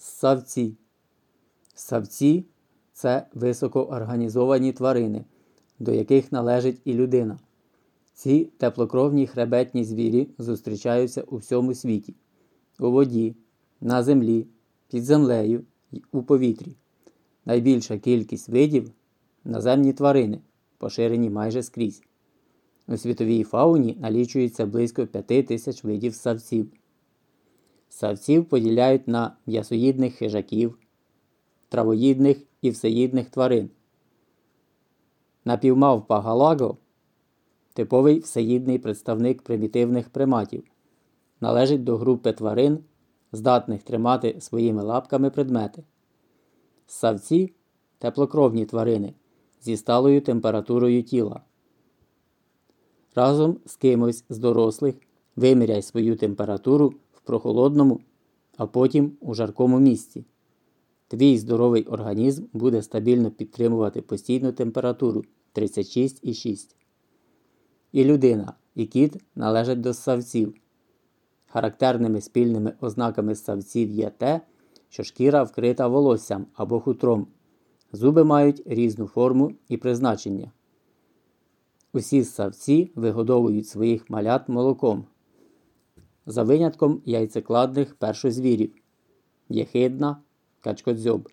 Ссавці. Ссавці це високоорганізовані тварини, до яких належить і людина. Ці теплокровні хребетні звірі зустрічаються у всьому світі у воді, на землі, під землею і у повітрі. Найбільша кількість видів наземні тварини, поширені майже скрізь. У світовій фауні налічується близько 5 тисяч видів ссавців. Савців поділяють на м'ясоїдних хижаків, травоїдних і всеїдних тварин. Напівмавпа галаго типовий всеїдний представник примітивних приматів, належить до групи тварин, здатних тримати своїми лапками предмети. Савці теплокровні тварини зі сталою температурою тіла. Разом з кимось з дорослих виміряй свою температуру в прохолодному, а потім у жаркому місці. Твій здоровий організм буде стабільно підтримувати постійну температуру 36,6. І людина, і кіт належать до ссавців. Характерними спільними ознаками ссавців є те, що шкіра вкрита волоссям або хутром. Зуби мають різну форму і призначення. Усі ссавці вигодовують своїх малят молоком. За винятком яйцекладних першозвірів єхидна, качкодзьоб.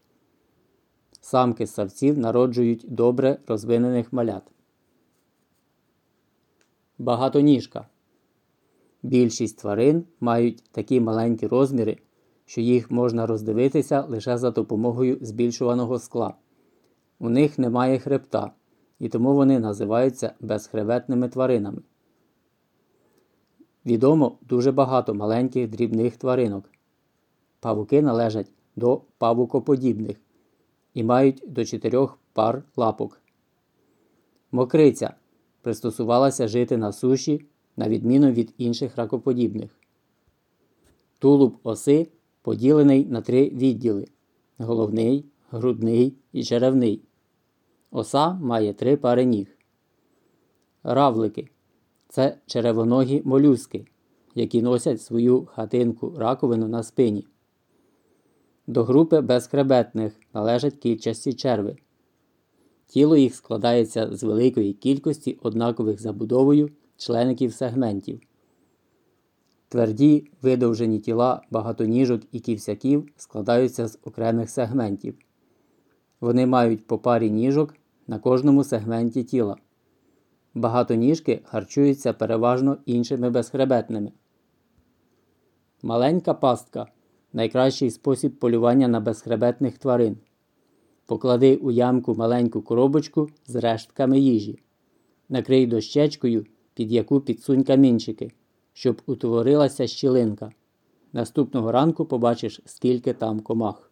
Самки ссавців народжують добре розвинених малят. Багатоніжка. Більшість тварин мають такі маленькі розміри, що їх можна роздивитися лише за допомогою збільшуваного скла. У них немає хребта, і тому вони називаються безхребетними тваринами. Відомо дуже багато маленьких дрібних тваринок. Павуки належать до павукоподібних і мають до чотирьох пар лапок. Мокриця пристосувалася жити на суші, на відміну від інших ракоподібних. Тулуб оси поділений на три відділи головний, грудний і черевний. Оса має три пари ніг. Равлики це черевоногі молюски, які носять свою хатинку раковину на спині. До групи безхребетних належать кільчасті черви. Тіло їх складається з великої кількості однакових забудовою члеників сегментів. Тверді видовжені тіла багатоніжок і ківсяків складаються з окремих сегментів. Вони мають по парі ніжок на кожному сегменті тіла. Багатоніжки харчуються переважно іншими безхребетними. Маленька пастка найкращий спосіб полювання на безхребетних тварин. Поклади у ямку маленьку коробочку з рештками їжі. Накрий дощечкою, під яку підсунь камінчики, щоб утворилася щілинка. Наступного ранку побачиш, скільки там комах.